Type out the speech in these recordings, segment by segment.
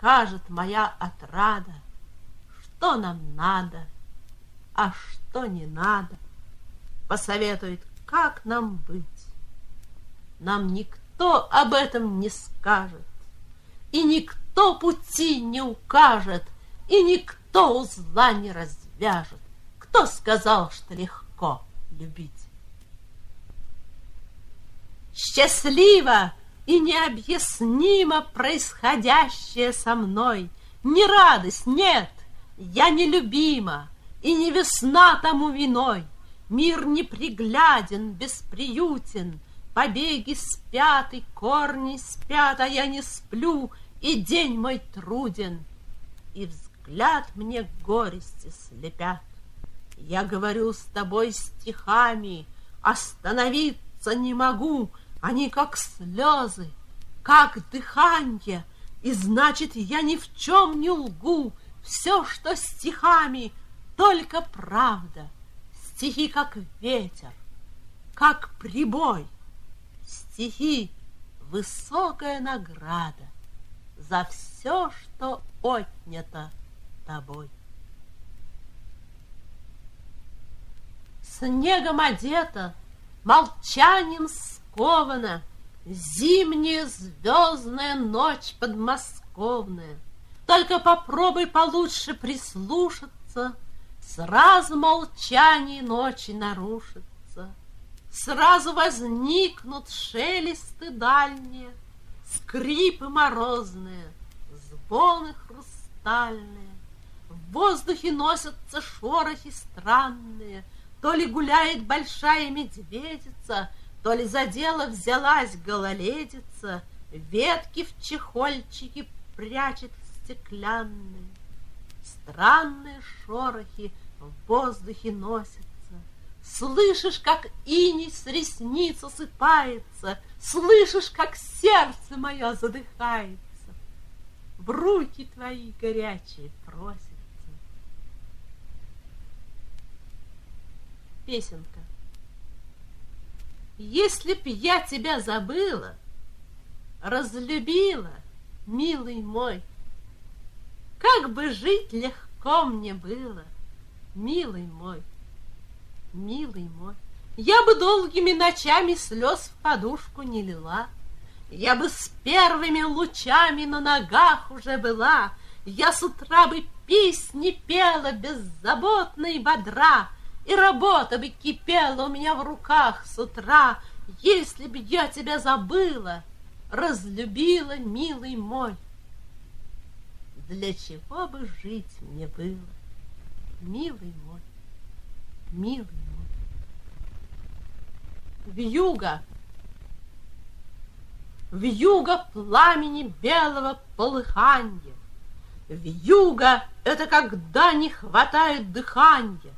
скажет моя отрада, что нам надо, а что не надо, посоветует, как нам быть. Нам никто об этом не скажет, и никто пути не укажет, и никто узла не развяжет. Кто сказал, что легко любить? Счастливо и необъяснимо происходящее со мной. Не радость, нет, я нелюбима, и не весна тому виной. Мир непригляден, бесприютен, Побеги спят и корни спят, А я не сплю, и день мой труден, И взгляд мне горести слепят. Я говорю с тобой стихами, Остановиться не могу, Они как слезы, как дыханье, И значит, я ни в чем не лгу, Все, что стихами, только правда — Стихи, как ветер, как прибой. Стихи — высокая награда За все, что отнято тобой. Снегом одета, молчанием скована, Зимняя звездная ночь подмосковная. Только попробуй получше прислушаться — Сразу молчание ночи нарушится, Сразу возникнут шелесты дальние, Скрипы морозные, звоны хрустальные. В воздухе носятся шорохи странные, То ли гуляет большая медведица, То ли за дело взялась гололедица, Ветки в чехольчике прячет стеклянные. Странные шорохи в воздухе носятся. Слышишь, как иней с ресниц осыпается, Слышишь, как сердце мое задыхается. В руки твои горячие просится. Песенка. Если б я тебя забыла, Разлюбила, милый мой, как бы жить легко мне было, милый мой, милый мой. Я бы долгими ночами слез в подушку не лила, Я бы с первыми лучами на ногах уже была, Я с утра бы песни пела беззаботно и бодра, И работа бы кипела у меня в руках с утра, Если б я тебя забыла, разлюбила, милый мой. Для чего бы жить мне было, милый мой, милый мой. Вьюга, вьюга пламени белого полыханья, Вьюга — это когда не хватает дыхания,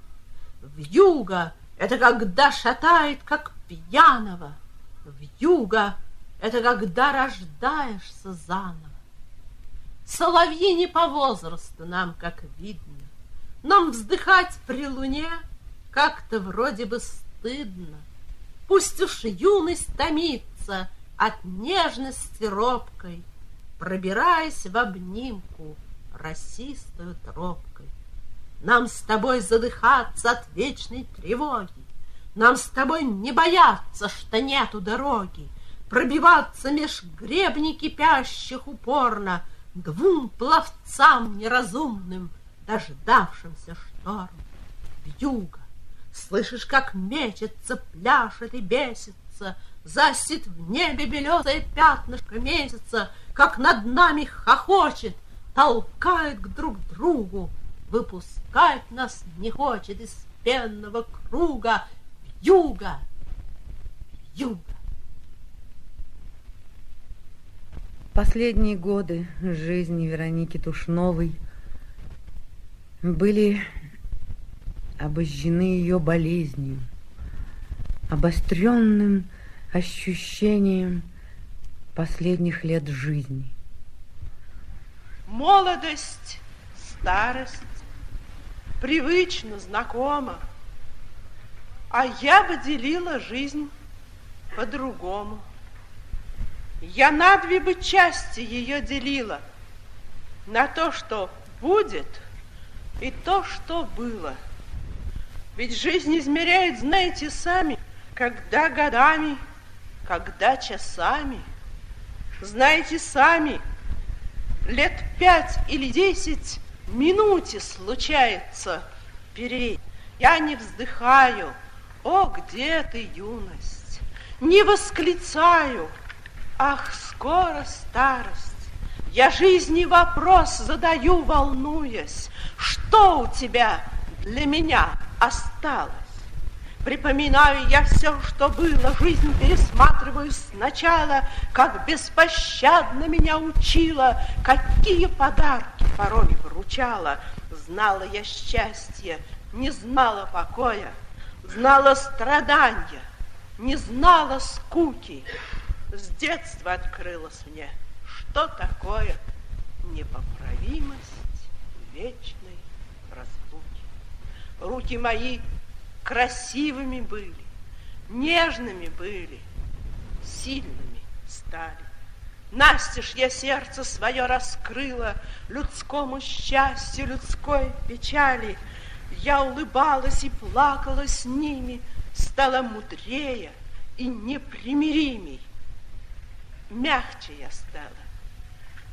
Вьюга — это когда шатает, как пьяного, Вьюга — это когда рождаешься заново. Соловьи не по возрасту нам, как видно. Нам вздыхать при луне как-то вроде бы стыдно. Пусть уж юность томится от нежности робкой, Пробираясь в обнимку расистую тропкой. Нам с тобой задыхаться от вечной тревоги, Нам с тобой не бояться, что нету дороги, Пробиваться меж гребней кипящих упорно — Двум пловцам неразумным, дождавшимся шторм. Вьюга, слышишь, как мечется, пляшет и бесится, Засит в небе белесое пятнышко месяца, Как над нами хохочет, толкает к друг другу, Выпускать нас не хочет из пенного круга. Вьюга, вьюга. Последние годы жизни Вероники Тушновой были обожжены ее болезнью, обостренным ощущением последних лет жизни. Молодость, старость, привычно, знакома, а я бы делила жизнь по-другому. Я на две бы части ее делила. на то, что будет, и то, что было. Ведь жизнь измеряет, знаете сами, когда годами, когда часами. Знаете сами, лет пять или десять минуте случается переть. Я не вздыхаю, о, где ты, юность? Не восклицаю, ах, скоро старость. Я жизни вопрос задаю, волнуясь, что у тебя для меня осталось? Припоминаю я все, что было, жизнь пересматриваю сначала, как беспощадно меня учила, какие подарки порой вручала. Знала я счастье, не знала покоя, знала страдания, не знала скуки. С детства открылось мне, что такое непоправимость вечной разлуки. Руки мои красивыми были, нежными были, сильными стали. Настежь я сердце свое раскрыла людскому счастью, людской печали. Я улыбалась и плакала с ними, стала мудрее и непримиримей. Мягче я стала,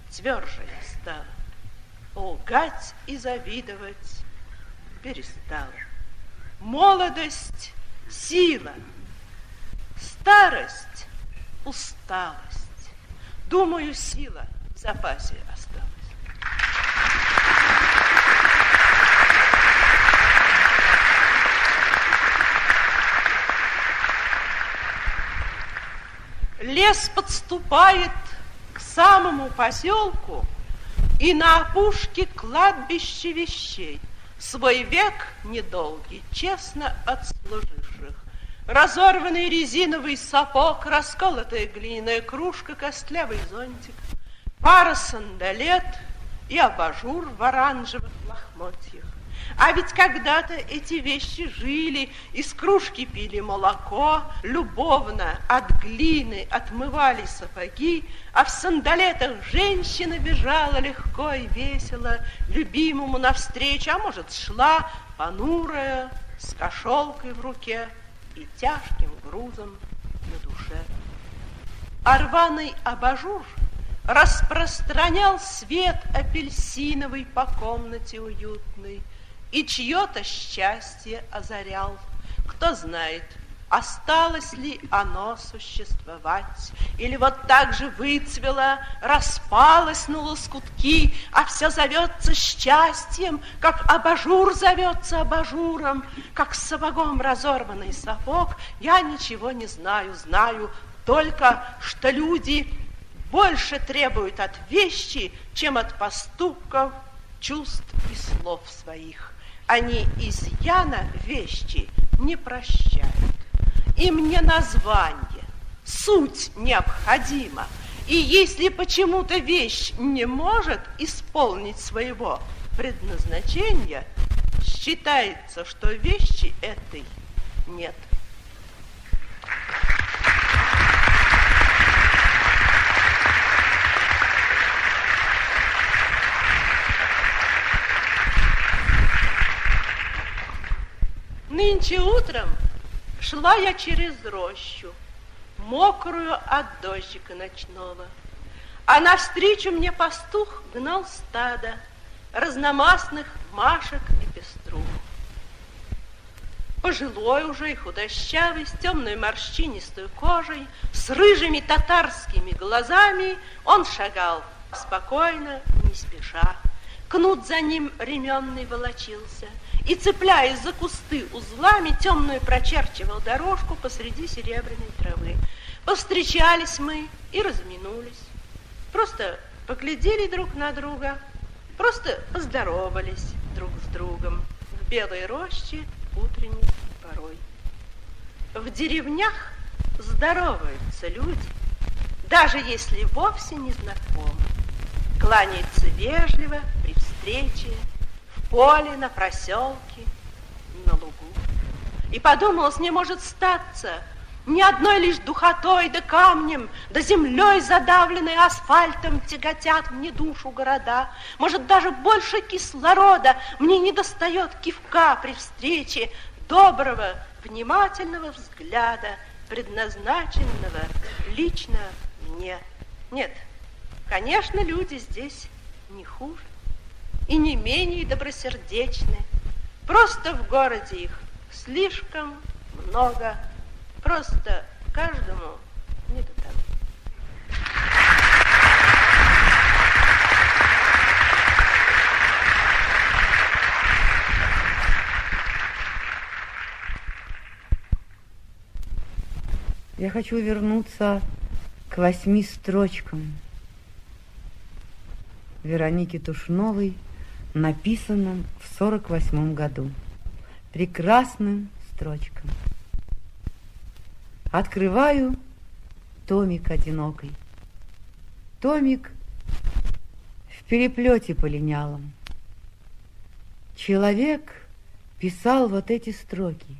тверже я стала, лгать и завидовать перестала. Молодость – сила, старость – усталость. Думаю, сила в запасе осталась. Лес подступает к самому поселку, и на опушке кладбище вещей свой век недолгий, честно отслуживших. Разорванный резиновый сапог, расколотая глиняная кружка, костлявый зонтик, пара сандалет и абажур в оранжевых лохмотьях. А ведь когда-то эти вещи жили, из кружки пили молоко, любовно от глины отмывали сапоги, а в сандалетах женщина бежала легко и весело, любимому навстречу, а может, шла понурая, с кошелкой в руке и тяжким грузом на душе. А рваный абажур распространял свет апельсиновый по комнате уютной, и чье-то счастье озарял. Кто знает, осталось ли оно существовать, или вот так же выцвело, распалось на лоскутки, а все зовется счастьем, как абажур зовется абажуром, как сапогом разорванный сапог, я ничего не знаю, знаю только, что люди больше требуют от вещи, чем от поступков, чувств и слов своих. Они изъяна вещи не прощают. Им не название, суть необходима. И если почему-то вещь не может исполнить своего предназначения, считается, что вещи этой нет. Нынче утром шла я через рощу, мокрую от дождика ночного, а навстречу мне пастух гнал стадо разномастных машек и пеструх. Пожилой уже и худощавый, с темной морщинистой кожей, с рыжими татарскими глазами, он шагал спокойно, не спеша. Кнут за ним ременный волочился — и, цепляясь за кусты узлами, темную прочерчивал дорожку посреди серебряной травы. Повстречались мы и разминулись. Просто поглядели друг на друга, просто поздоровались друг с другом в белой роще утренней порой. В деревнях здороваются люди, даже если вовсе не знакомы. Кланяются вежливо при встрече, поле, на проселке, на лугу. И подумалось, не может статься, ни одной лишь духотой да камнем, да землей задавленной асфальтом тяготят мне душу города. Может, даже больше кислорода мне не достает кивка при встрече доброго, внимательного взгляда, предназначенного лично мне. Нет, конечно, люди здесь не хуже и не менее добросердечны. Просто в городе их слишком много. Просто каждому не до того. Я хочу вернуться к восьми строчкам Вероники Тушновой, написанным в сорок восьмом году. Прекрасным строчкам. Открываю томик одинокий. Томик в переплете полинялом. Человек писал вот эти строки.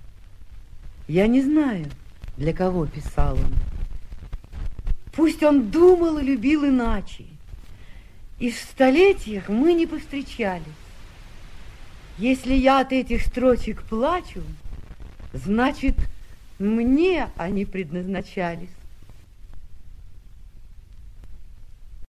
Я не знаю, для кого писал он. Пусть он думал и любил иначе. И в столетиях мы не повстречались. Если я от этих строчек плачу, значит, мне они предназначались.